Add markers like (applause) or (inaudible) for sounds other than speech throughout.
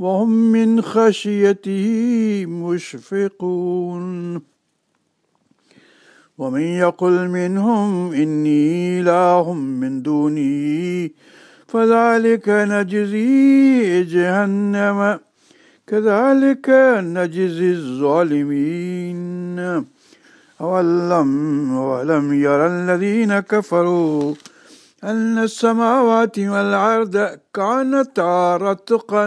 وهم من خشيته مشفقون. ومن يقل منهم إني إله من دونه فذلك نجزي جهنم كذلك نجزي الظالمين. أولم ولم ير الذين كفروا أن السماوات والأرض كانتا رتقا.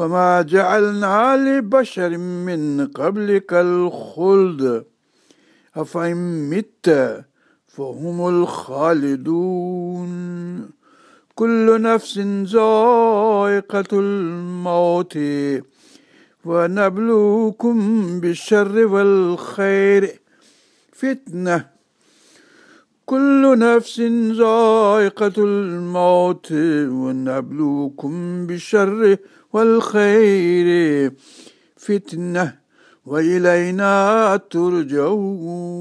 وما جعلنا لبشر من قبلك الخلد. أفإن مت فهم الخالدون. كل نفس ذائقة الموت. ونبلوكم بالشر والخير. فتنة. كل نفس ذائقة الموت. ونبلوكم بالشر والخير فتنة وإلينا ترجعون.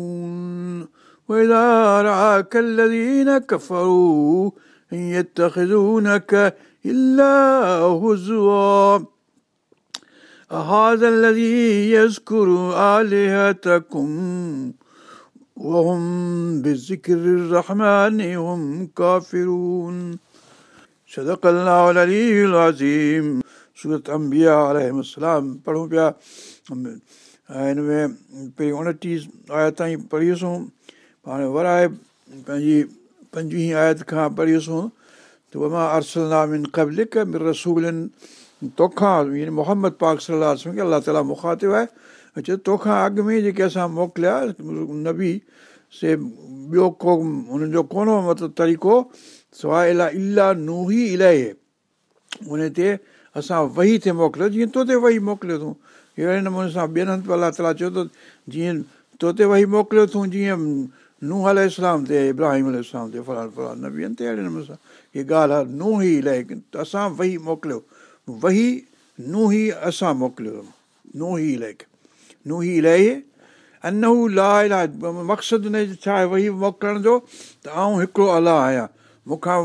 وإذا رعاك الذين كفروا إن يتخذونك إلا هزوا. هذا الذي يذكر آلهتكم؟ وهم بذكر الرحمن هم كافرون. صدق الله العلي العظيم. سورت امبيا السلام پڙهون پيا. ۽ هن ۾ پهرين اڻٽيهه آيت تائين پڙهيسون هاڻي ورائي پنهنجي پنجويهه آيت کان پڙهيسون ته مان ارسل نامن قبلڪ مر رسولن. توکان يعني محمد پاڪ صلاح کي الله تالا مکاتب آهي. چئي توکان اڳ ۾ جيڪي اسان موڪليا نبي سي ٻيو ڪو هنن جو ڪونه مطلب طريقو سواءِ الا الاهه نوهي الاهي. ان تي اسان وهي تي موڪليو جيئن تو تي وهي موڪليو اٿئون اهڙي نموني سان ٻين هنڌ الله تالا چيو ته جيئن تو تي وهي موڪليو اٿئون جيئن ننهن ال اسلام تي ابراهيم ال اسلام تي فلاڻ فلاڻ نه ٻين تي اهڙي نموني سان. هيءَ ڳالهه آهي ننهن ئي ته اسان وهي موڪليو. وهي ننهن ئي اسان موڪليو. ننهن ئي الاهي ننهن ئي الاهي انهو لا الاهي مقصد هن ڇا آهي وهي موڪلڻ جو؟ ته آئون هڪڙو الله آهيان. مون کان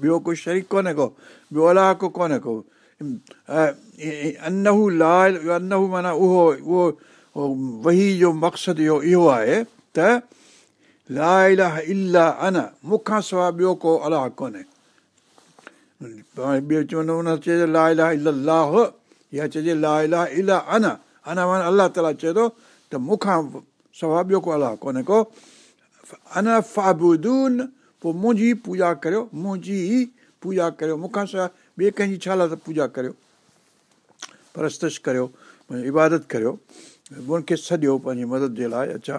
ٻيو ڪو شريڪ ڪونهي ڪو ٻيو الله ڪو ڪونهي ڪو اهو اهو وهي جو مقصد آهي ته الله تالا چئي ٿو ته مون کان سواءِ ٻيو ڪو الله ڪونهي ڪو ان فابودون پوءِ منهنجي پوڄا ڪريو منهنجي پوڄا ڪريو مون کان ٻئي ڪنهن جي ڇا لاءِ ته پوڄا ڪريو؟ پرستش ڪريو عبادت ڪريو ان کي سڄو پنهنجي مدد جي لاءِ اڇا.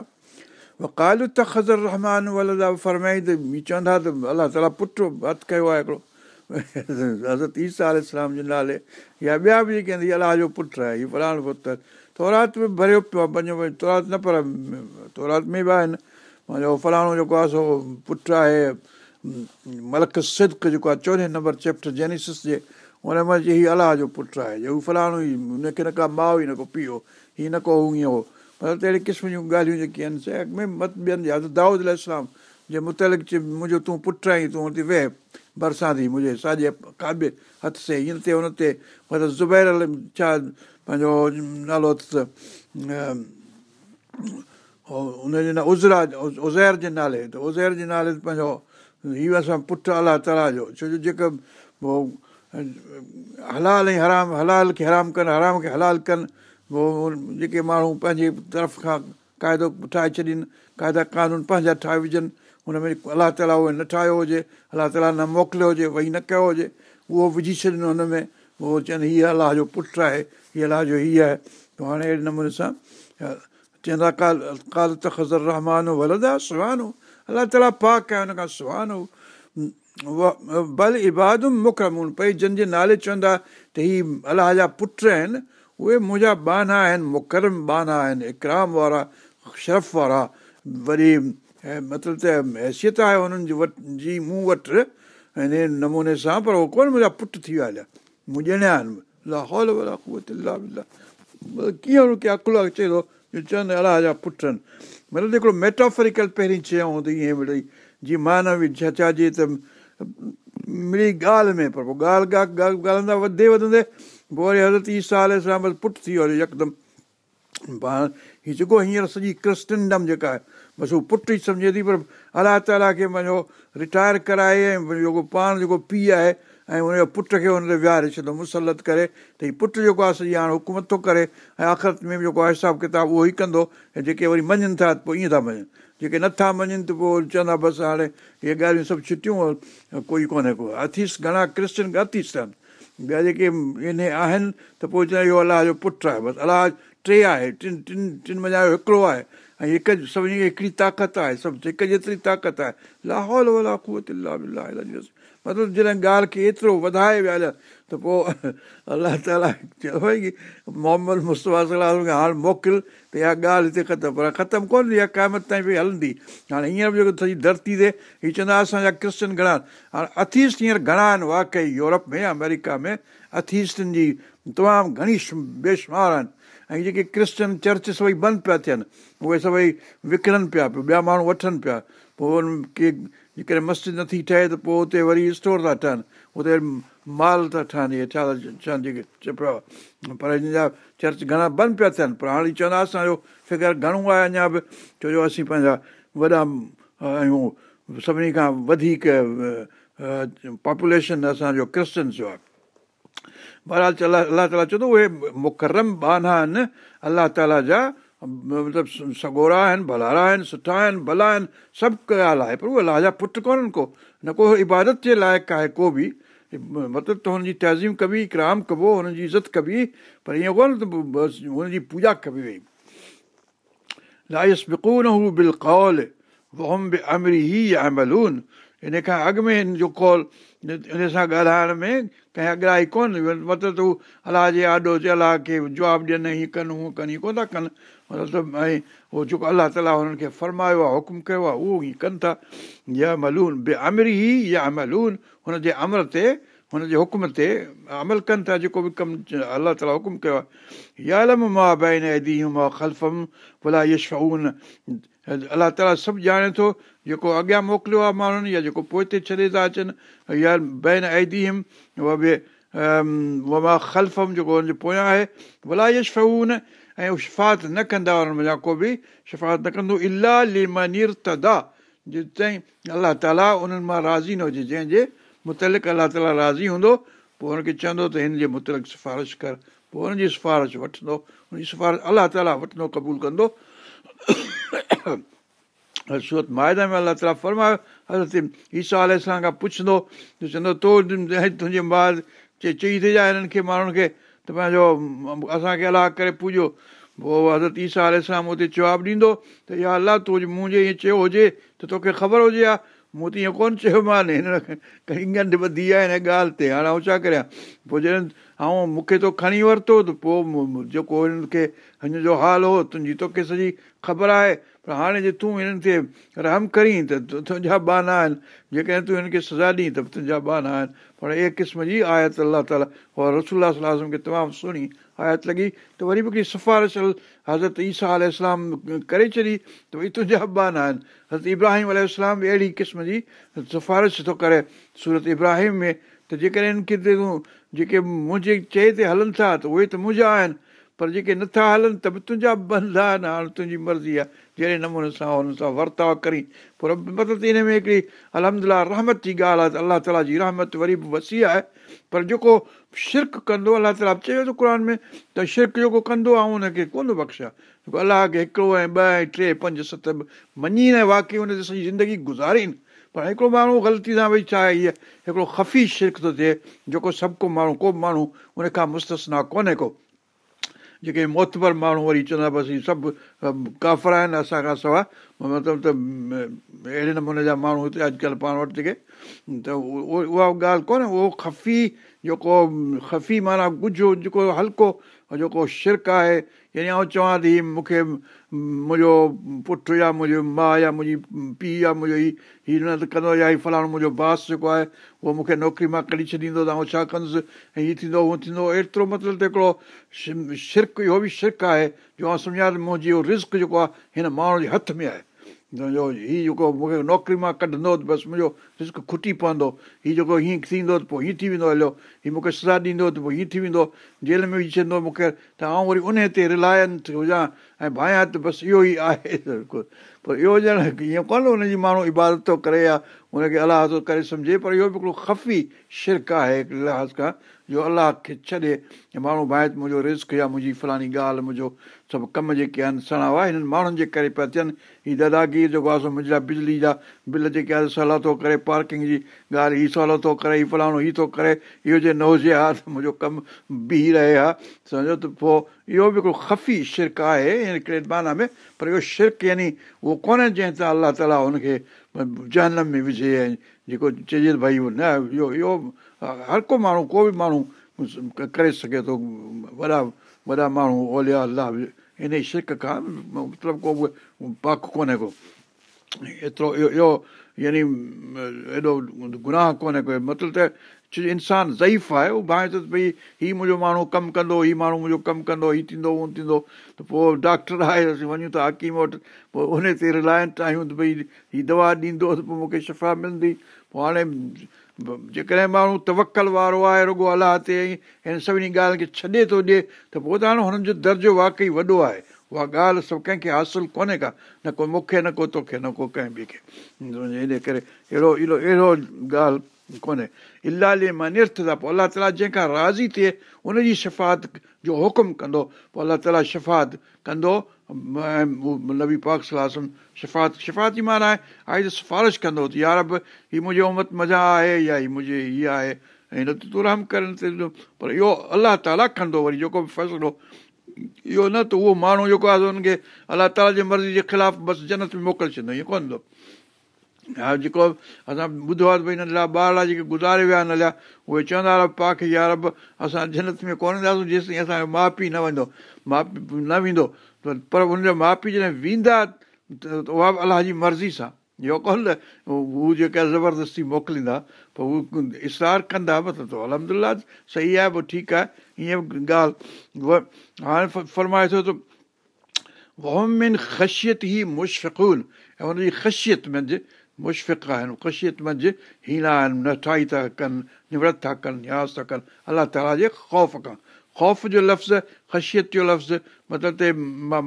ڪالو ته خزر رحمان ولدا فرمائي ته چوندا ته الله تالا پٽ هٿ ڪيو آهي هڪڙو. (laughs) حضرت ايسا اسلام جي نالي يا ٻيا به جيڪي آهن الله جو پٽ آهي هيءُ فلاڻو پٽ تورات ڀريو پيو آهي پنهنجو تورات نه پر تورات ۾ به آهن. پنهنجو فلاڻو جيڪو آهي سو پٽ آهي ملڪ سدڪ جيڪو آهي چوڏهين نمبر چيپٽر جينسس جي هن جي هيءُ الله جو پٽ آهي. هو فلاڻو ئي هن کي نه ڪا ماءُ ئي نه ڪو پيئو هيءَ نه ڪو هيئن هو مطلب اهڙي قسم جون ڳالهيون جيڪي آهن سي اڳ ۾ مت ٻين جا دائود اسلام جي مطلق منهنجو تون پٽ آهين تون هتي ويهه برسان ٿي منهنجي ساڄي ڪابي هٿ سي هن تي هن تي مطلب زبير ڇا پنهنجو نالو اٿس هن جي عذرا ازير جي نالي ته ازير جي نالي تي پنهنجو هيءُ اسان پٽ الله تالا جو ڇو جو جيڪا هلال ۽ حرام هلال کي حرام ڪن حرام کي هلال ڪن جيڪي ماڻهو پنهنجي طرف کان قاعدو ٺاهي ڇڏين قاعدا قانون پنهنجا ٺاهي وجهن هن ۾ الله تالا اهي نه ٺاهيو هجي الله تالا نه موڪليو هجي وهي نه ڪيو هجي اهو وجهي ڇڏين هن ۾ اهو چون هيءَ الله جو پٽ آهي هيءَ الله جو هيءَ آهي ته هاڻي اهڙي نموني سان چوندا ڪال ڪال ته خزر رحمان سهانو الله تالا پاڪ آهي هن کان سهانو ڀل ابادم مڪرمون. پئي جنهن جي نالي چوندا ته هيءَ الله جا پٽ آهن اهي منهنجا بانا آهن مڪرم بانا آهن اڪرام وارا شرف وارا. وري مطلب ته حيثيت آهي هنن جي وٽ جي مون وٽ هن نموني سان پر اهو ڪونه منهنجا پٽ ٿي ويا هليا مون ڄڻيا آهن. لاهول ڪيئن عقل اچي ٿو چوندا الله جا پٽ آهن مطلب هڪڙو ميٽافرڪل پهرين چيئون ته ائين مڙئي جيئن مانوي ڇا چئجي ته مڙي ڳالهه ۾ پر پوءِ ڳالهه ڳالهه ڳالهائيندا وڌي وڌندي پوءِ وري حضرت ئي سال سان بس پٽ ٿي هلي يڪدم. پاڻ هيءَ جيڪو هينئر سڄي ڪرسٽنڊم جيڪا آهي بس هو پٽ ئي سمجهي ٿي پر الله تالا کي پنهنجو رٽائر ڪرائي ۽ جيڪو پاڻ جيڪو پيءُ آهي ۽ هن جو پٽ کي هن تي ويهاري ڇڏو مسلت ڪري ته هيءُ پٽ جيڪو آهي سڄي هاڻي حڪومت ٿو ڪري ۽ آخرت ۾ جيڪو آهي حساب ڪتاب اهو ئي ڪندو ۽ جيڪي وري مڃن ٿا پوءِ ائين ٿا مڃن. جيڪي نٿا مڃن ته پوءِ چوندا بس هاڻي اهي ڳالهيون سڀ ڇٽيون ڪوئي ڪونهي ڪو. اٿيس گهڻا ڪرسچن اٿيس اٿن ٻيا جيڪي ان آهن ته پوءِ چوندا اهو الله جو پٽ آهي. بس الله ٽي آهي ٽن ٽن ٽن مڃان هڪڙو آهي ۽ هڪ سڀني کي هڪڙي طاقت آهي سڀ هڪ جيتري طاقت آهي. لاهول ولا ڪوت مطلب جڏهن ڳالهه کي ايترو وڌائي ويا ته پوءِ الله تالا چيو ڀئي ڪه محمد مصطفيٰ صلاح کي هاڻي موڪل ته اها ڳالهه هتي ختم پر ختم ڪونه ٿي قائمت تائين به هلندي. هاڻي هينئر جيڪو سڄي ڌرتي تي هيءَ چوندا اسان جا ڪرسچن گهڻا هاڻي اٿيسٽ هينئر گهڻا آهن واقعي يورپ ۾ آمريڪا ۾ اٿيسٽن جي تمام گهڻي بيشمار آهن. ۽ جيڪي ڪرسچن چرچ سڀئي بند پيا ٿين اهي سڀئي وڪڻن پيا پيا ٻيا ماڻهو وٺن پيا. پوءِ ان کي جيڪڏهن مسجد نٿي ٺهي ته پوءِ هتي وري اسٽور ٿا ٺهن. هتي مال ٿا ٺهن اهي ڇا ڇا جيڪي پيا. پر هن جا چرچ گهڻا بند پيا ٿين. پر هاڻي چوندا اسان جو فگر گهڻو آهي اڃا به. ڇو جو اسين پنهنجا وڏا آهيون سڀني کان وڌيڪ پاپوليشن اسان جو ڪرشچنس جو آهي الله تالا چوندو اهي مڪرم بانا آهن الله تالا جا مطلب سگورا آهن ڀلارا آهن سٺا آهن ڀلا آهن سڀ ڳالهه آهي پر اهي الله جا پٽ ڪونهن ڪو نه ڪو عبادت جي لائق آهي ڪو به. مطلب ته هن جي تهزيم ڪبي ڪرام ڪبو هن جي عزت ڪبي پر ائين ڪونه ته هن جي پوڄا ڪبي وئي. لائس بڪون هو بل ڪول ووم به امري هي املون هن کان اڳ ۾ هن جو ڪال هن سان ڳالهائڻ ۾ ڪنهن اڳرائي ڪونه مطلب ته هو الله جي آڏو جي الله کي جواب ڏين هيئن ڪن هونئن ڪن هيئن ڪونه ٿا ڪن. مطلب ۽ اهو جيڪو الله تالا هنن کي فرمايو آهي حڪم ڪيو آهي اهو هيئن ڪن ٿا. يا ملون بي امري ئي يا ملون هن جي امر تي هن جي حڪم تي عمل ڪن ٿا جيڪو به ڪم الله تالا حڪم ڪيو آهي. يا لم مان بين ايندي مان خلفم ڀلا يشون الله تالا سڀ ڄاڻي ٿو جيڪو اڳيان موڪليو آهي ماڻهن يا جيڪو پوءِ تي ڇڏي ٿا اچن يا بين ايندي هم اها به مان خلفم جيڪو هن جي پويان آهي ڀلا يشون ۽ شفات نه ڪندا هن وڃان ڪو به شفات نه ڪندو الاهه لمنير تدا جيستائين الله تالا انهن مان راضي نه هجي جنهن جي مطلق الله تالا راضي هوندو پوءِ هن کي چوندو ته هن جي مطلق سفارش ڪر پوءِ هن جي سفارش وٺندو هن جي سفارش الله تالا وٺندو قبول ڪندو سورت مائدا ۾ الله تالا فرمايو حضرت ايسا آل اسلام کان پڇندو ته چوندو تو تنهنجي بعد چئي چئي ٿي جائي هنن کي ماڻهن کي ته پنهنجو اسان کي الله ڪري پوڄو پوءِ حضرت ايسا آلام اتي جواب ڏيندو ته اها الله تون منهنجي ائين چيو هجي ته توکي خبر هجي ها مون ته ائين ڪونه چيو مان هن ڳنڍ ٻڌي آهي هن ڳالهه تي هاڻي آئون ڇا ڪريان پوءِ جڏهن ۽ مون کي تو کڻي ورتو ته پوءِ جيڪو هنن کي هن جو حال هو تنهنجي توکي سڄي خبر آهي. پر هاڻي جي تون هنن تي رحم ڪرين ته تنهنجا بانا آهن. جيڪڏهن تون هنن کي سزا ڏين ته تنهنجا بانا آهن. پر اي قسم جي آيت الله تالا اها رسول صلاح کي تمام سهڻي آيت لڳي. ته وري به هڪڙي سفارش حضرت ايسا اسلام ڪري ڇڏي ته ڀئي تنهنجا بانا آهن. حضرت ابراهيم به اهڙي قسم جي سفارش ٿو ڪري سورت ابراهيم ۾. ته جيڪڏهن هن کي تون جيڪي منهنجي چئي تي هلن ٿا ته اهي ته منهنجا آهن. پر جيڪي نٿا هلن ته به تنهنجا بند آهن. هاڻي تنهنجي مرضي آهي. جهڙي نموني سان هن سان ورتاو ڪري. پر مطلب ان ۾ هڪڙي الهمدلا رحمت جي ڳالهه آهي. ته الله تالا جي رحمت وري به وسي آهي. پر جيڪو شرڪ ڪندو الله تالا چيو ٿو قر ۾ ته شرڪ جيڪو ڪندو آهي هن کي ڪونه بخشيا الله کي هڪڙو ۽ ٻه ۽ ٽي پنج ست مڃي نه واقعي هن تي سڄي زندگي گزارين پر هڪڙو ماڻهو غلطي سان ڀئي ڇا آهي هيءَ هڪڙو خفي شرڪ ٿو ٿئي جيڪو سڀ ڪو ماڻهو ڪو به ماڻهو ان کان مستنا ڪونهي ڪو جيڪي موتبر ماڻهو وري چوندا بس سڀ ڪافر آهن اسان کان سواءِ مطلب ته اهڙي نموني جا ماڻهو هتي اڄڪلهه پاڻ وٽ جيڪي ته اها ڳالهه ڪونهي اهو خفي جيڪو خفي معنيٰ ڳجهو جيڪو هلڪو جيڪو شرڪ آهي يعني آئون چوان ٿي مون کي منهنجو پٽ يا منهنجو ماءُ يا منهنجي پيءُ يا منهنجو هيءُ ته ڪندو يا هيءُ فلاڻو منهنجو باس جيڪو آهي اهو مون کي نوڪري مان ڪڍي ڇڏيندو ته ڇا ڪندس ۽ هيءَ ٿيندو هونئن ٿيندو ايترو مطلب ته هڪڙو شرڪ اهو به شرڪ آهي جو آئون سمجهان منهنجي اهو رسڪ جيڪو آهي هن ماڻهو جي هٿ ۾ آهي هيءُ جيڪو مون کي نوڪري مان ڪڍندو بس منهنجو رسڪ کٽي پوندو هيءُ جيڪو هيئن ٿيندو ته پوءِ هيئن ٿي ويندو هليو هيءُ مون کي سزا ڏيندو ته پوءِ هيئن ٿي ويندو جيل ۾ وجهي ڇڏيندو مون کي ته آئون وري ان تي رلائنس هجان ۽ ڀايان ته بس اهو ئي آهي پر اهو ڄڻ ائين ڪونهي هن جي ماڻهو عبادت ٿو ڪري يا هن کي الله ٿو ڪري سمجهي پر اهو به هڪڙو خفي شرڪ آهي لحاظ کان جو الله کي ڇڏي ماڻهو ڀائي منهنجو رسڪ يا منهنجي فلاڻي ڳالهه منهنجو سڀ ڪم جيڪي آهن سڻا هئا هنن ماڻهن جي ڪري پيا ٿين هيءَ داداگير جيڪو آهي سو منهنجا بجلي جا بل جيڪي آهي سولا ٿو ڪري پارڪنگ جي ڳالهه هيءَ سولو ٿو ڪري هيءَ فلاڻو هيءَ ٿو ڪري اهو جي نه هجي ها ته منهنجو ڪم بيهه رهي ها. سمجهو ته پوءِ اهو به هڪڙو خفي شرڪ آهي هڪڙي معنيٰ ۾ پر اهو شرڪ يعني اهو ڪونهي جنهن تان الله تالا هن کي جنم ۾ وجهي ۽ جيڪو چئجي ڀئي نه اهو اهو هر ڪو ماڻهو ڪو به ماڻهو ڪري سگهي ٿو وڏا وڏا ماڻهو اوليا الله ان شرڪ کان مطلب ڪو به پاڪ ڪونهي ڪو. ايترو اهو اهو يعني ايڏو گناهه ڪونهي ڪو مطلب ته انسان ضعيف آهي اهو ڀائي ته ڀئي هيءُ منهنجو ماڻهو ڪم ڪندو هيءُ ماڻهو منهنجو ڪم ڪندو هيءُ ٿيندو هوءَ ٿيندو ته پوءِ ڊاڪٽر آهي اسين وڃون ٿا حڪيم وٽ پوءِ ان تي رلاينٽ آهيون ته ڀئي هيءَ دوا ڏيندو ته پوءِ مون کي شفا ملندي پوءِ هاڻي جيڪڏهن ماڻهو توڪل وارو آهي رڳو الله تي هن سڀني ڳالهه کي ڇڏي ٿو ڏئي ته پوءِ ته هاڻي هنن جو درجو واقعي وڏو آهي اها ڳالهه سڀ ڪنهن کي حاصل ڪونهي ڪا. نه ڪو مون کي نه ڪو توکي نه ڪو ڪنهن ٻئي کي. ان ڪري اهڙو اهڙو اهڙو ڳالهه ڪونهي. الاهي مان نرٿ ٿا پوءِ الله تالا جنهن کان راضي ٿئي ان جي شفات جو حڪم ڪندو. پوءِ الله تالا شفات ڪندو. نبي پاڪ صلاح شفات شفات جي معنيٰ آهي آئي ته سفارش ڪندو ته يار به هيءَ منهنجو امت مزا آهي يا هيءَ منهنجي هيءَ آهي. ۽ نه ته تون رحم ڪرن تي پر اهو الله تالا ڪندو وري جيڪو به فيصلو اهو نه ته اهو ماڻهو جيڪو آهي هن کي الله تالا جي مرضي جي خلاف بس جنت ۾ موڪلي ڇڏيندو ائين ڪونه هوندو. ها جيڪو اسان ٻڌو آهي ڀئي ننڍا ٻار جيڪي گذاري ويا آهن هليا اهي چوندا هئا پا کي يار اسان جنت ۾ ڪونه اينداسين جيستائين اسان جو ماءُ پيءُ نه ويندو ماءُ پيءُ نه ويندو. پر هن جا ماءُ پيءُ جڏهن ويندا ته اها به الله جي مرضي سان اهو ڪونه نه هو جيڪا زبردستي موڪليندا پوءِ هو اشار ڪندا مطلب ته الهمدلا صحيح آهي پوءِ ٺيڪ آهي هيئن ڳالهه هاڻي فرمائي ٿو ته وومن خشيت ئي مشفون ۽ هن جي خشيت منجهه مشفق آهن خشيت منجهه هينا آهن نٺائي ٿا ڪن نورت ٿا ڪن نياز ٿا ڪن الله تالا جي خوف کان خوف جو لفظ خشيت جو لفظ مطلب ته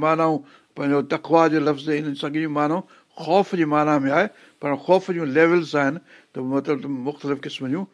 مانائون پنهنجو تکوا جو لفظ ان سڳي مانو خوف جي معنيٰ ۾ آهي پر خوف جون ليولس آهن ته مطلب مختلف قسم جون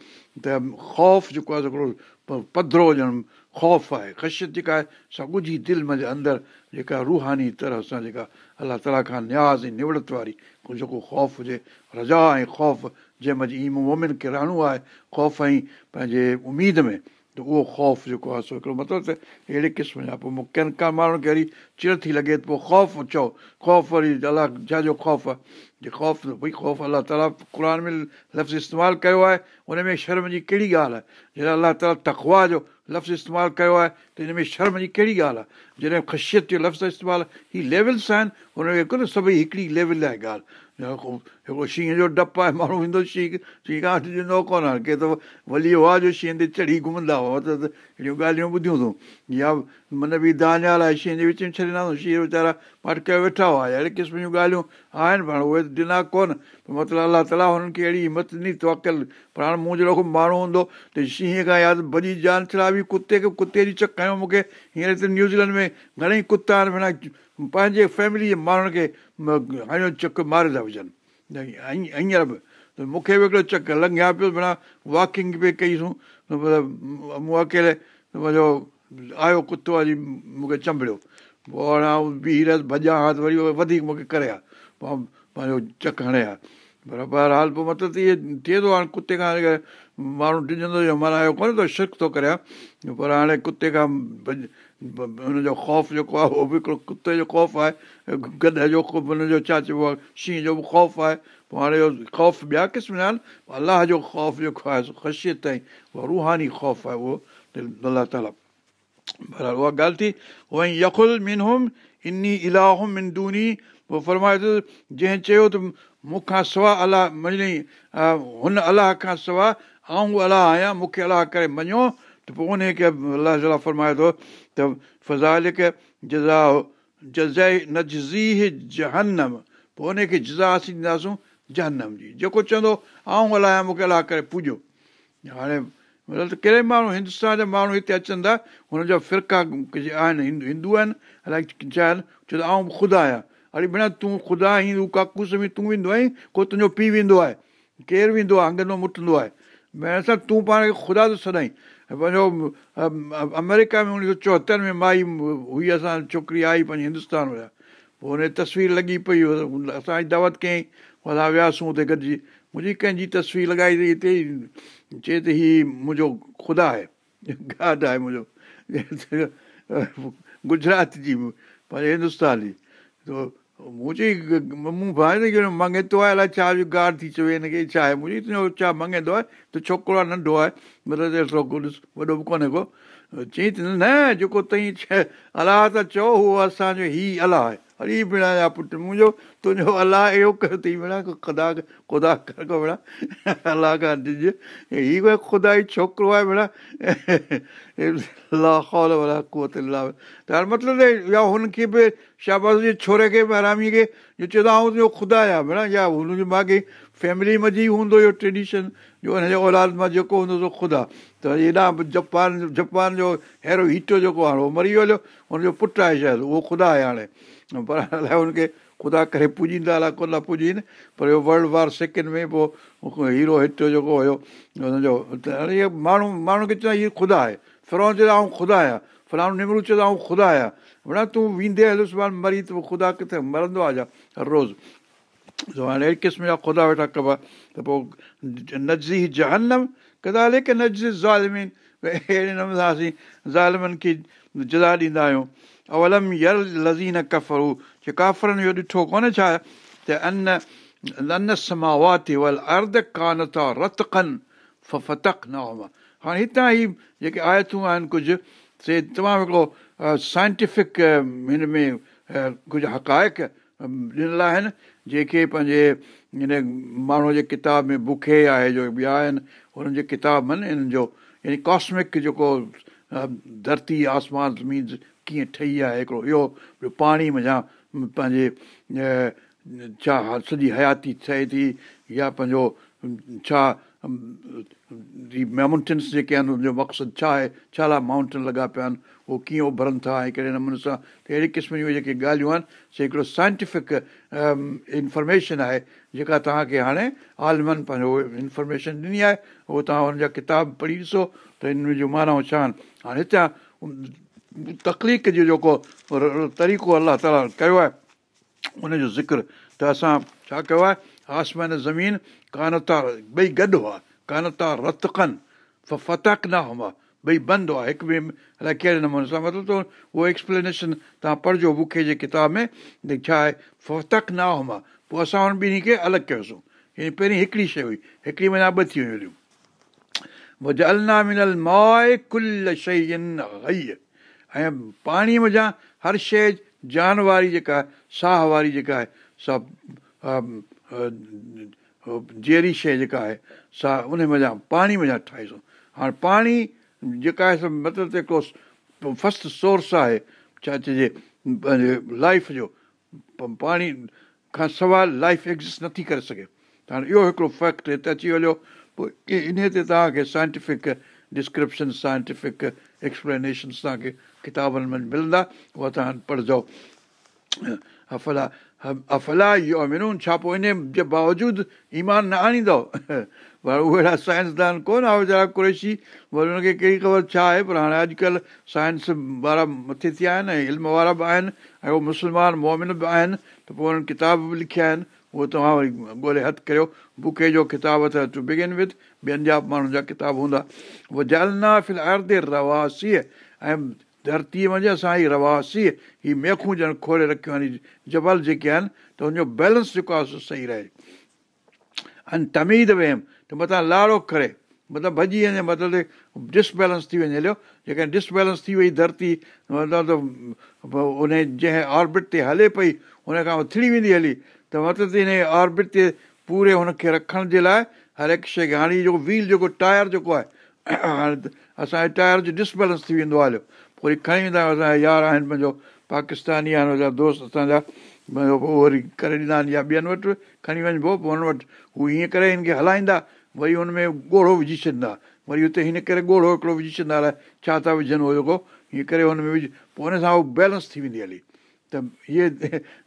ته خوف جيڪو آهي هڪڙو پڌرو ڄڻ خوف آهي خشيت جيڪا آهي سا دل منهنجي اندر جيڪا روحاني طرح سان جيڪا الله تالا کان نياز ۽ نوڙت واري جيڪو خوف هجي رضا ۽ خوف جنهن مهل ئي مومن کي رهڻو آهي خوف ۽ پنهنجي اميد ۾ ته اهو خوف جيڪو آهي سو هڪڙو مطلب ته اهڙي قسم جا. پوءِ ڪن ڪا ماڻهن کي وري چڙ ٿي لڳي ته پوءِ خوف چئو. خوف وري الله ڇا جو خوف آهي جي خوف ڀئي خوف الله تالا قر ۾ لفظ استعمال ڪيو آهي ان ۾ شرم جي ڪهڙي ڳالهه آهي؟ جڏهن الله تالا تکوا جو لفظ استعمال ڪيو آهي ته هن ۾ شرم جي ڪهڙي ڳالهه آهي؟ جڏهن خشيت جو لفظ استعمال هيءَ ليولس آهن هن ۾ ڪونه سڀئي هڪڙي ليول آهي ڳالهه. هڪڙو شينهن جو ڊپ آهي ماڻهو ايندو شينهن کان وٺي ڏيندو ڪونه ڪي ته ولي هوا جو شينهن تي چڙهي گهمندا هئا ته اهڙيون ڳالهيون ٻڌيون اٿئون. يا من به آهي شينهن جي وچ ۾ ڇڏيندا شينهن ويچارا مٽڪي ويٺا هئا اهڙي قسم جون ڳالهيون؟ آهن پاڻ اهي ڏنا ڪونه. مطلب الله تالا هنن کي اهڙي همت ڏني توڪل. پر هاڻي مون جهڙو ماڻهو هوندو ته شينهن کان ياد ڀڄي جان ڇڏاوي ڪتي کي ڪتي جي چڪ کنيو مون کي. هينئر ته نيوزيلينڊ ۾ گهڻيئي ڪتا آهن معنيٰ پنهنجي فيملي جي ماڻهن کي هڻيو چڪ ماري ٿا وجهن. هينئر به. ته مون کي به هڪڙو چڪر لنگهيا پيو معنيٰ واڪنگ به ڪئيسون. مون اڪيلي منهنجو آيو ڪتو آهي مون کي چمبڙيو پوءِ هاڻي رهيس ڀڄا ها ته وري وڌيڪ مون کي ڪري ها پنهنجو چڪ هڻي ها پر بهرحال پوءِ مطلب ته اهي ٿئي ٿو هاڻي ڪتي کان ماڻهو ڏجندو معنيٰ اهو ڪونهي ٿو شرڪ ٿو ڪري پر هاڻي ڪتي کان هن جو خوف جيڪو آهي اهو به هڪڙو ڪتي جو خوف آهي. گڏ جو هن جو ڇا چئبو آهي شينهن جو به خوف آهي. پوءِ هاڻي اهو خوف ٻيا قسم جا آهن. الله جو خوف جيڪو آهي خشيت تائين اها روحاني خوف آهي اهو الله تالا برابر اها ڳالهه ٿي اها يکل من هم اني من دوني پوءِ فرمائي ٿو جنهن چيو ته مون کان سواءِ الله مڃي هن الله کان سواءِ آئون الله آهيان مون کي الله ڪري مڃو ته پوءِ ان کي الله تالا فرمائي ٿو ته فزال جزا جزائي نزي جهنم پوءِ ان کي جزا اسين ڏينداسون جهنم جي جيڪو چوندو آئون الله آهيان مون کي الله ڪري پوڄو هاڻي مطلب ته ڪهڙي ماڻهو هندستان جا ماڻهو هتي اچن ٿا هن جا فرڪا آهن هندو هندو آهن الائي آهن ڇو ته آئون خدا آهيان اڙي ڀيڻ تون خدا آهين تون ڪاڪوس ۾ تون ويندو آهين ڪو تنهنجو پيءُ ويندو آهي ڪير ويندو آهي انگنو مٽندو آهي ڀيڻ سان تون پاڻ کي خدا ٿو سڏائي پنهنجو آمريڪا ۾ اڻويهه سؤ چوهتر ۾ مائي هئي اسان ڇوڪري آئي پنهنجي هندستان ۾ پوءِ هن تصوير لڳي پئي اسان جي دعوت ڪيئين اسان وياسين هتي گڏجي منهنجي ڪنهن جي تصوير لڳائي اٿئي هتي چئي ته هيءُ منهنجو خدا آهي گاڊ آهي منهنجو (laughs) گجرات جي پنهنجي هندستان جي. ته مون چئي مون ڀائي ته منگيتو آهي الائي ڇا جو گاڊ ٿي چوي هن کي ڇا آهي منهنجي ڇا منگيندو آهي ته ڇوڪرو آهي ننڍو آهي مطلب وڏو به ڪونهي ڪو چئي ته نه جيڪو ٿئي الله ته چئو اهو اسان جو هيءُ الله آهي هري ڀيڻ جا پٽ منهنجو تنهنجو الله اهو ڪيو اٿئي ڀيڻ خدا الله کان ڏج هيءُ ڪوئي خدا ئي ڇوڪرو آهي ڀيڻ مطلب يا هن کي به شاباز جي ڇوري کي به هراميءَ کي جو چوندا آئون تنهنجو خدا آهي ڀيڻ يا هن جي ماڳي فيملي ۾ هوندو اهو ٽريڊشن جو هن جي اولاد مان جيڪو هوندو سو خدا ته هيڏان جپان جپان جو اهڙو هيٽو جيڪو هاڻي اهو مري ويو هن جو پٽ آهي شايد اهو خدا آهي هاڻي پر الائي هن کي خدا ڪري پڄيندا الائي ڪونه پڄين پر اهو ورلڊ وار سيڪنڊ ۾ پوءِ هيرو هٽ جيڪو هيو هن جو اهو ماڻهو ماڻهو کي چوندا هيءَ خدا آهي فرون چوندا آئون خدا آهيان فلاڻو نمرو چوندا آئون خدا آهيان ڀيڻ تون ويندي هل سڀاڻي مري ته خدا ڪٿي مرندو آهي ڇا هر روز هاڻي اهڙي قسم جا خدا ويٺا ڪبا ته پوءِ نزي جهنم ڪدالي ڪه نزي زالمين اهڙي سان اسين ظالمن کي جزا ڏيندا آهيون اولم ير لزين ڪفرو جي ڪافرن اهو ڏٺو ڪونهي ڇا ته ان ان سماواتي ول ارد ڪانه ٿا رت ڪن فتڪ نه هاڻي هتان ئي جيڪي آيتون آهن ڪجهه سي تمام هڪڙو سائنٽيفڪ هن ۾ ڪجهه هقائق ڏنل آهن جيڪي پنهنجي هن ماڻهوءَ جي ڪتاب ۾ بکي آهي جو ٻيا آهن هنن جي ڪتاب آهن هنن جو يعني ڪاسمڪ جيڪو ڌرتي آسمان زمين ڪيئن ٺهي آهي هڪڙو اهو پاڻي مڃان پنهنجي ڇا سڄي حياتي ٿئي ٿي يا پنهنجو ڇا مائنٽينس جيڪي آهن ان جو مقصد ڇا آهي؟ ڇا لاءِ مائونٽين لڳا پيا آهن؟ اهو ڪيئن اڀرن ٿا؟ ۽ ڪهڙي نموني سان اهڙي قسم جون جيڪي ڳالهيون آهن سي هڪڙو سائنٽيفڪ انفارميشن آهي جيڪا توهان کي هاڻي عالمن پنهنجو انفارميشن ڏني آهي اهو توهان هن جا ڪتاب پڙهي ڏسو ته هن جون مانائون ڇا آهن؟ هاڻي هتان تڪليف جو جيڪو طريقو الله تالا ڪيو آهي ان جو ذڪر ته اسان ڇا ڪيو آهي؟ آسمان زمين ڪانه ٿا ٻئي گڏ هئا ڪانه ٿا رت ڪن. فتڪ نه هئا ٻئي بند هئا. هڪ ٻئي ۾ الائي ڪهڙي نموني سان؟ مطلب ته اهو ايڪسپلينيشن توهان پڙهجو بکي جي ڪتاب ۾ ڇا آهي؟ فتڪ نه هو مان پوءِ اسان هن ٻنهي کي الڳ ڪيوسين. پهرين هڪڙي شيءِ هئي هڪڙي وڃان ٻه ٿي ويون هئي ۽ پاڻيءَ وڃان هر شيءِ جان واري جيڪا ساهه واري جيڪا آهي سا جهڙي شيءِ جيڪا آهي سا ان وڃان پاڻي وڃان ٺاهيسون هاڻي پاڻي جيڪا آهي سڀ مطلب ته هڪڙو فرسٽ سورس آهي ڇا چئجي پنهنجي لائيف جو. پاڻي کان سواءِ لائيف ايگزسٽ نٿي ڪري سگهي. ته هاڻي اهو هڪڙو فيڪٽ هتي اچي وڃو. پوءِ ان تي توهان کي سائنٽيفڪ ڊسڪرپشن سائنٽيفڪ ايڪسپلينيشنس توهان کي ڪتابن ۾ ملندا. اها توهان پڙهجو. افلا افلا اهو ڇا پوءِ ان جي باوجود ايمان نه آڻيندو پر اهي اهڙا سائنسدان ڪونه ويچارا ڪريشي وري هن کي ڪهڙي خبر ڇا آهي پر هاڻي اڄڪلهه سائنس وارا مٿي ٿيا آهن ۽ علم وارا به آهن ۽ اهي مسلمان مومن به آهن ته پوءِ هنن ڪتاب به لکيا آهن اهو توهان وري ڳولهي هٿ ڪريو بڪي جو ڪتاب اٿو ٽو بگن وٿ ٻين جا ماڻهن جا ڪتاب هوندا ڌرتيءَ منجهه اسان ئي رواسي هي ميکون ڄڻ کولي رکيون آهن جبل جيڪي آهن ته هن جو بيلنس جيڪو آهي صحيح رهي. ۽ تميد ويم ته مٿان لاڙو ڪري مطلب ڀڄي وڃي مطلب ڊسبيلينس ٿي وڃي هليو؟ جيڪڏهن ڊسبيلينس ٿي وئي ڌرتي مطلب ان جنهن آربٽ تي هلي پئي هن کان اٿڙي ويندي هلي ته مطلب هن آربٽ تي پوري هن کي رکڻ جي لاءِ هر هڪ شيءِ کي هاڻي جيڪو وهيل جيڪو ٽائر جيڪو آهي (clears throat) هاڻي اسان جي ٽائر جو ڊسبيلينس ٿي ويندو آهي هليو پوءِ وري کڻي ويندا اسان جا يار آهن پنهنجو پاڪستاني آهن هن جا دوست اسان جا پوءِ وري ڪري ڏيندا آهن يا ٻين وٽ کڻي وڃبو پوءِ هن وٽ هو هيئن ڪري هن کي هلائيندا وري هن ۾ ڳوڙهو وجهي ڇڏيندا وري هتي هن ڪري ڳوڙهو هڪڙو وجهي ڇڏيندا الائي ڇا ٿا وجهن اهو جيڪو هيئن ڪري هن ۾ وجهه پوءِ هن سان اهو بيلنس ٿي ويندي هلي ته هيءَ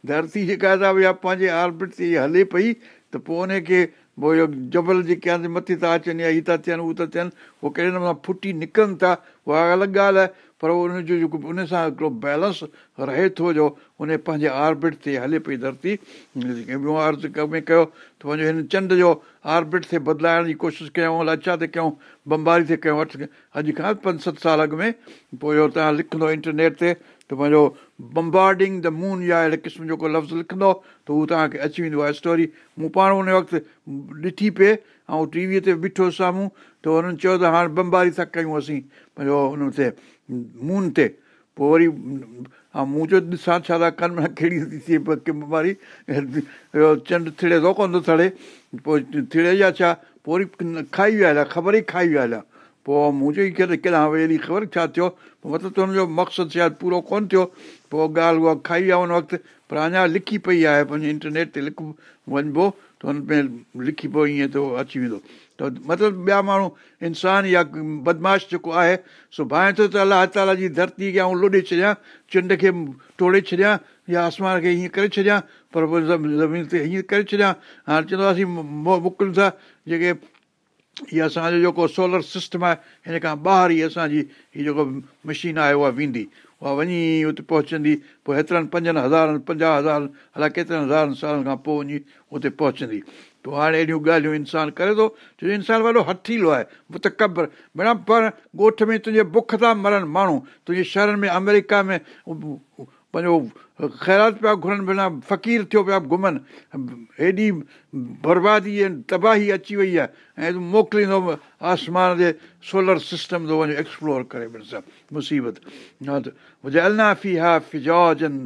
ڌرتي جيڪا آهي ڀئي پنهنجي آربٽ تي هلي پئي ته پوءِ هن کي پوءِ اهو جبل جيڪي آهن مٿي ٿا اچن يا هيءَ ٿا ٿين هو ٿا ٿين اهو ڪهڙي نموني ڦٽي نڪرن ٿا اها الڳ ڳالهه آهي پر ان جو جيڪو ان سان هڪڙو بيلنس رهي ٿو جو ان پنهنجي آربٽ تي هلي پئي ڌرتي. ٻيو عرض ۾ ڪيو ته پنهنجو هن چنڊ جو آربٽ تي بدلائڻ جي ڪوشش ڪيون ڇا تي ڪيون بمباري تي ڪيون وٺ اڄ کان پنج ست سال اڳ ۾. پوءِ اهو توهان لکندو انٽرنيٽ تي ته پنهنجو بمبارڊنگ دي مون يا اهڙي قسم جو ڪو لفظ لکندو ته اهو توهان کي اچي ويندو آهي اسٽوري. مون پاڻ ان وقت ڏٺي پئي ۽ ٽي ويءَ تي بيٺو سامهون ته هنن چيو ته هاڻي بمباري ٿا ڪيون اسين. پنهنجو هن تي مون تي. پوءِ وري مون چيو ڏسان ڇا ٿا ڪن معنيٰ ٿي ٿئي بمباري چنڊ ٿڙي ٿو ڪونه ٿو ٿڙي پوءِ ٿڙي جا ڇا پوءِ وري کائي ويا هليا خبر ئي کائي ويا هليا پوءِ مون چئي ڪه ڪيڏان ويلي خبر ڇا ٿيو؟ مطلب ته هن جو مقصد شايد پورو ڪونه ٿيو. پوءِ ڳالهه اها کائي آهي هن وقت پر اڃا لکي پئي آهي پنهنجي انٽرنيٽ تي لک وڃبو ته هن ۾ لکي پوءِ ائين ته اچي ويندو مطلب ٻيا ماڻهو انسان يا بدمعاش جيڪو آهي سو ڀائي ٿو ته الله تالا جي ڌرتي کي آئون لوڏي ڇڏيان چنڊ کي ٽوڙي ڇڏيان يا آسمان کي هيئن ڪري ڇڏيان پر زمين تي هيئن ڪري ڇڏيان. هاڻي چوندو موڪليون ٿا جيڪي هيءَ اسان جو جيڪو سولر سسٽم آهي هن کان ٻاهر ئي اسان جي هيءَ جيڪو مشين آهي اها ويندي. اها وڃي اتي پهچندي پوءِ هيترن پنجن هزارن پنجاهه هزار الائي ڪيترن هزارن سالن کان پوءِ وڃي اتي پهچندي پوءِ هاڻي اهڙيون ڳالهيون انسان ڪري ٿو ڇو جو انسان وڏو هٿيلو آهي ته ڪبر ڀيڻ پر ڳوٺ ۾ تنهنجي بک ٿا مرن ماڻهو تنهنجي شهرن ۾ آمريڪا ۾ پنهنجو خيرات پيا گهرن بنا فقير ٿيو پيا گهمن هيڏي بربادي ۽ تباهي اچي وئي آهي ۽ موڪليندو آسمان جي سولر سسٽم ٿو وڃو ايڪسپلور ڪري مصيبت الافي ها فجاجن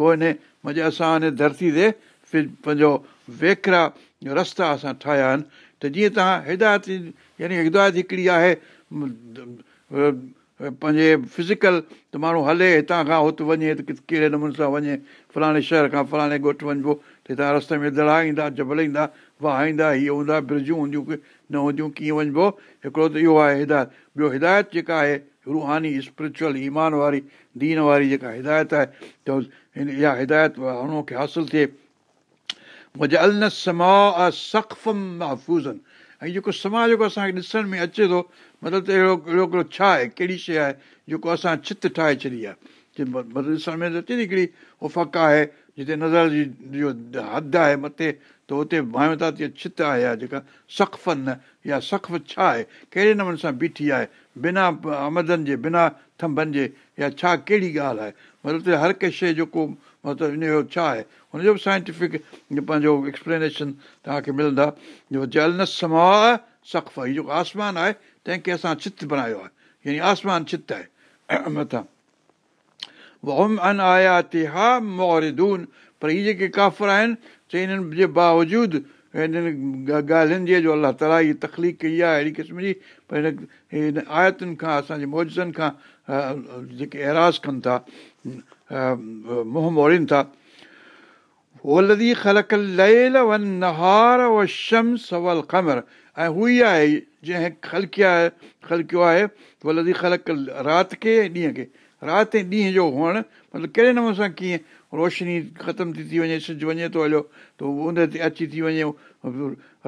پوءِ هن منهنجي اسان هن ڌرتي تي پنهنجو ويڪرا رستا اسان ٺاهيا آهن. ته جيئن توهان هدايت يعني هدايت هڪڙي آهي پنهنجي فزيڪل ته ماڻهو هلي هتان کان هتي وڃي ته ڪهڙي نموني سان وڃي فلاڻي شهر کان فلاڻي ڳوٺ وڃبو ته هتان رستي ۾ دڙا ايندا جبل ايندا واهه هيءَ هوندا برجون هونديون نه هونديون ڪيئن وڃبو هڪڙو ته اهو آهي هدايت. ٻيو هدايت جيڪا آهي روحاني سپرچئل ايمان واري دين واري جيڪا هدايت آهي ته هن اها هدايت هن کي حاصل ٿئي منهنجي ال سما مهفوزن ۽ جيڪو سماج جيڪو اسان کي ڏسڻ ۾ اچي ٿو مطلب ته اهڙو اهڙو هڪڙو ڇا آهي ڪهڙي شيءِ آهي جيڪو اسان ڇت ٺاهي ڇڏي آهي ڏسڻ ۾ اچي ٿي هڪڙي افق آهي جتي نظر جي جو حد آهي مٿي ته هتي ڀايون ٿا تيئن ڇت آهي يا جيڪا سخف نه يا سخف ڇا آهي ڪهڙي نموني سان بيٺي آهي بنا آمدن جي بنا ٿنڀن جي يا ڇا ڪهڙي ڳالهه آهي؟ مطلب هر ڪنهن شيءِ جو ڪو مطلب ان جو ڇا آهي؟ هن جو به سائنٽيفڪ پنهنجو ايڪسپلينيشن توهان کي ملندا. جو جل نه سما سخف هيءُ جيڪو آسمان آهي تنهن کي اسان چت بنايو آهي. يعني آسمان چت آهي. (clears throat) مٿان. پر هيءَ جيڪي ڪافر آهن چئي هنن جي باوجود هنن ڳالهين جي جو الله تالا جي تڪليف ڪئي آهي اهڙي قسم جي. پر هن هن آيتن کان اسان جي موجن کان جيڪي ايراز ڪن ٿا منهن موڙين ٿا لدي خلق ليل ون نهار و شم سول خمر ۽ هو ئي آهي جنهن خلڪيا خلڪيو آهي ولدي خلق رات کي ۽ ڏينهن کي رات ۽ ڏينهن جو هئڻ مطلب ڪهڙي نموني سان ڪيئن روشني ختم ٿي ٿي وڃي سج وڃي ٿو هليو ته ان تي اچي ٿي وڃي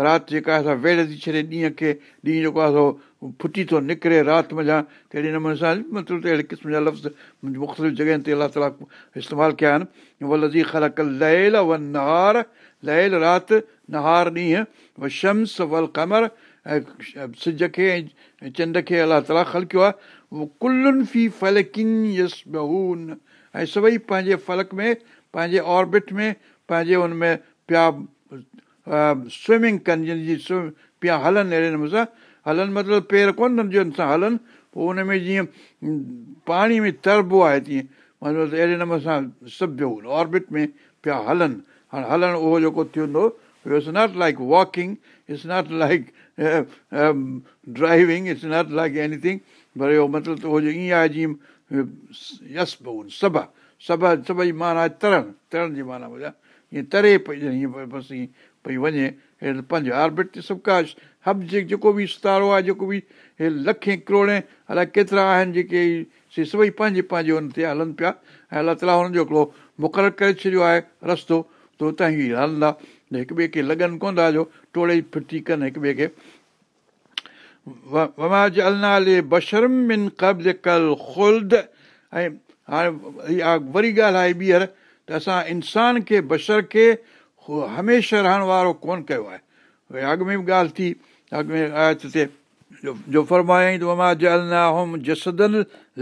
رات جيڪا آهي ويڙ ٿي ڇڏي ڏينهن کي ڏينهن جيڪو آهي سو ڦٽي ٿو نڪري رات مڃان تهڙي نموني سان مطلب ته اهڙي قسم جا لفظ مختلف جڳهين تي الله تالا استعمال ڪيا آهن ولزي خلق ليل و نهار ليل رات نهار ڏينهن و شمس ول ڪمر ۽ سج کي ۽ چنڊ کي الله تالا خلڪيو آهي ڪلن في فلڪن يس بهون ۽ سڀئي پنهنجي فلڪ ۾ پنهنجي آربٽ ۾ پنهنجي هن ۾ پيا سوئمنگ ڪن جن جي سوم پيا هلن اهڙي نموني سان هلن مطلب پير ڪونه جنهن سان هلن پوءِ هن ۾ جيئن پاڻي ۾ تربو آهي تيئن مطلب اهڙي نموني سان سڀ آربٽ ۾ پيا هلن هاڻي هلڻ اهو جيڪو ٿيندو it's not like walking it's not like driving it's not like anything پر اهو مطلب ته اهو ائين آهي جيئن يس سڀ سڀ سڀئي معنيٰ ترڻ ترڻ جي معنيٰ ٻڌائي ائين تري پئي بس ائين پئي وڃي پنهنجي آربٽ تي سڀ ڪا هب جي جيڪو به ستارو آهي جيڪو به هي لکي ڪروڙي الائي ڪيترا آهن جيڪي سي سڀئي پنهنجي پنهنجي هن تي هلن پيا ۽ الله تالا هنن جو هڪڙو مقرر ڪري ڇڏيو آهي رستو ته هتان ئي هلندا هڪ ٻئي کي لڳن ڪونه ٿا جو ٽوڙي ڦٽي ڪن هڪ ٻئي کي بشرمن ڪبز ڪل خلد ۽ هاڻي وري ڳالهه آهي ٻيهر ته اسان انسان کي بشر کي هميشه رهڻ وارو ڪونه ڪيو آهي اڳ ۾ به ڳالهه ٿي اڳ ۾ آيت تي جو فرمائين وما جلنا هوم جسدن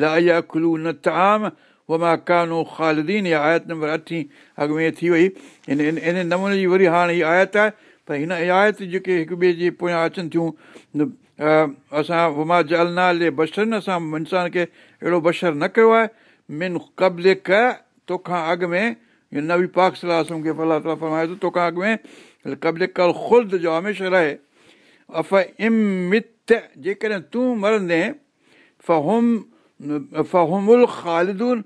لا کلو نه طعام وما ڪانو خالدين اها آيت نمبر اٺي اڳ ۾ ٿي وئي ان ان نموني جي وري هاڻي هيءَ آيت آهي پر هن آيت جيڪي هڪ ٻئي جي پويان اچن ٿيون اسان وما جلنا لي بشرن اسان انسان کي اهڙو بشر نه ڪيو آهي. توکان اڳ ۾ نوي پاڪ صلاح کي توکان اڳ ۾ جيڪڏهن تون مرندي فهم فهمل خالدون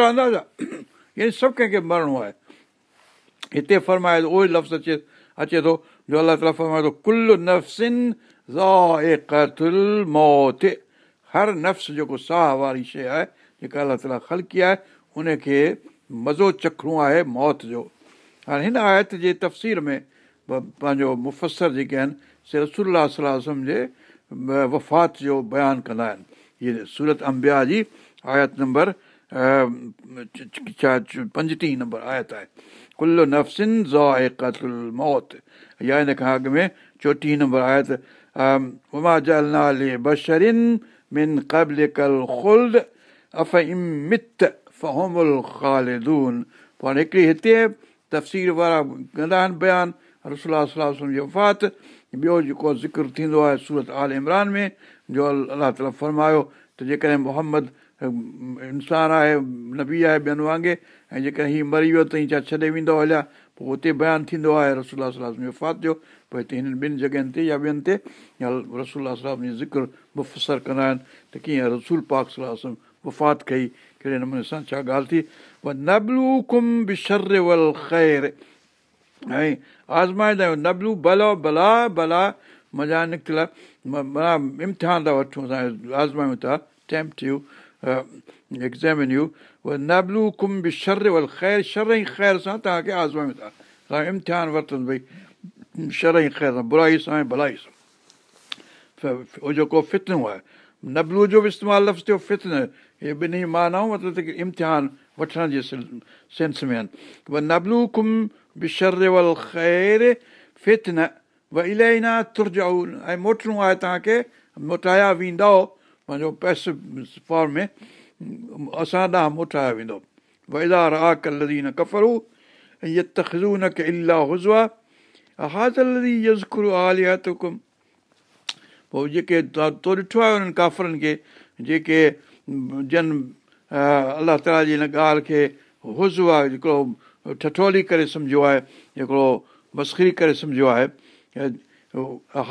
رهندا ڇا (clears throat) سڀ ڪنهن کي مرڻو آهي. هتي فرمائي ٿو اهو ئي لفظ اچي اچي ٿو جو الله تالا فرمائي ٿو ڪل نفسن موت هر نفس جيڪو ساهه واري شيءِ آهي جيڪا الله تالا خلڪي آهي ان کي مزو چکڻو آهي موت جو هاڻي هن آيت جي تفسير ۾ پنهنجو مفسر جيڪي آهن سي رسول سلم جي وفات جو بيان ڪندا آهن هيءَ سورت امبيا جي آيت نمبر ڇا پنجٽيهه نمبر آيت آهي ڪل نفسن موت يا هن کان اڳ ۾ چوٽيهه نمبر خالدون پوءِ هڪڙي هتي تفسير وارا ڪندا آهن بيان رسول وفات ٻيو جيڪو ذڪر ٿيندو آهي سورت آل عمران ۾ جو الله تالا فرمايو ته جيڪڏهن محمد انسان آهي نبي آهي ٻين وانگر ۽ جيڪڏهن مري ويو ته ڇا ڇڏي ويندو هليا پوءِ هتي بيان ٿيندو آهي رسول جي وفات جو هنن ٻن جڳهين تي يا ٻين تي يا رسول جي ذڪر مفسر ڪندا آهن ته ڪيئن رسول پاڪ صلاح وفات ڪئي ڪهڙي نموني سان ڇا ڳالهه ٿي نبلو ڪم بشر ول خير ۽ آزمائيندا آهيون مزا نڪتل امتحان ٿا وٺون اسان آزمايون ٿا ٽيمپ يو ايگزامن يو نبلو ڪم به شر ول خير شر ئي خير سان توهان کي ٿا اسان امتحان ورتن ڀئي شر ئي خير سان برائي سان ۽ ڀلائي سان اهو جيڪو فتنو آهي نبلو جو به استعمال لفظ ٿيو فتن اهي ٻنهي مانائون مطلب ته امتحان وٺڻ جي سينس ۾ آهن نبلو ڪم بشر ول خير فت نه و الاهي نه ترجائو ۽ موٽڻو آهي توهان کي موٽايا ويندو پنهنجو پيس فارم ۾ اسان ڏانهن موٽايا ويندو ويدار آ ڪلدي نه ڪفرو ۽ اها تخزو نه ڪه الاهه هزوا هازلدي يزڪر آلياتڪم پوءِ جيڪي تو ڏٺو آهي انهن ڪافرن کي جيڪي جن الله تالا جي هن ڳالهه کي هز آهي هڪڙو ٺٺولي ڪري سمجهو آهي هڪڙو مسکري ڪري سمجهو آهي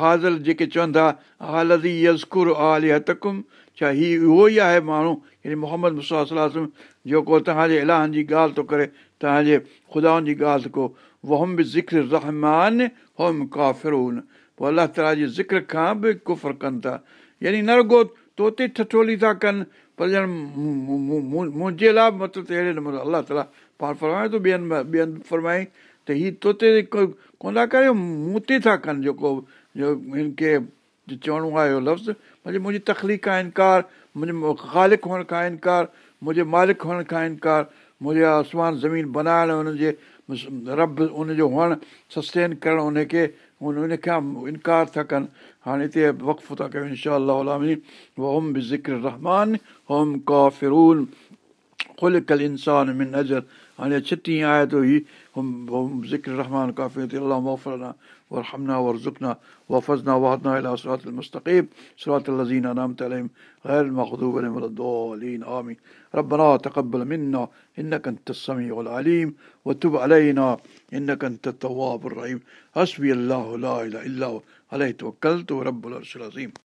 هازل جيڪي چوندا هالدي يزڪر آلياتڪم ڇا هيءُ اهو ئي آهي ماڻهو يعني محمد مسلم جيڪو توهان جي الاهن جي ڳالهه ٿو ڪري توهان جي خدان جي ڳالهه ٿو ڪو وهم به ذڪر رحمان هوم ڪافرون. پوءِ الله تالا جي ذڪر کان به ڪفر ڪن ٿا. يعني نه رڳو طوطي ٺٺولي ٿا ڪن پر ڄڻ منهنجي لاءِ مطلب ته اهڙي نموني الله تالا پاڻ فرمائي ٿو ٻين ٻين فرمائي ته هيءَ طوطي ڪونه ٿا ڪري مون تي ٿا ڪن جيڪو هن کي چوڻو آهي اهو لفظ منهنجي منهنجي تکليق کان انڪار منهنجي خالڪ هئڻ کان انڪار منهنجي مالڪ هئڻ کان انڪار منهنجي آسمان زمين بنائڻ هن جي رب ان جو هئڻ سسٽين ڪرڻ ان کي ان ان کان انڪار ٿا ڪن؟ هاڻي هتي وڪف ٿا ڪيون انشا اوم ذڪر رحمان اوم ڪافرون. کل ڪل انسان ۾ نظر. هاڻي ڇٽيهه آئي ٿو ئي اوم اوم ذڪر رحمان ڪافرا موهفرا وارحمنا وارزقنا وفزنا وهدنا إلى صراط المستقيم. صراط الذين أنعمت عليهم غير المغضوب عليهم ولا الضالين. آمين. ربنا تقبل منا إنك أنت السميع العليم وتب علينا إنك أنت التواب الرحيم. حسبي الله لا إله إلا هو. عليه توكلت ورب العرش العظيم.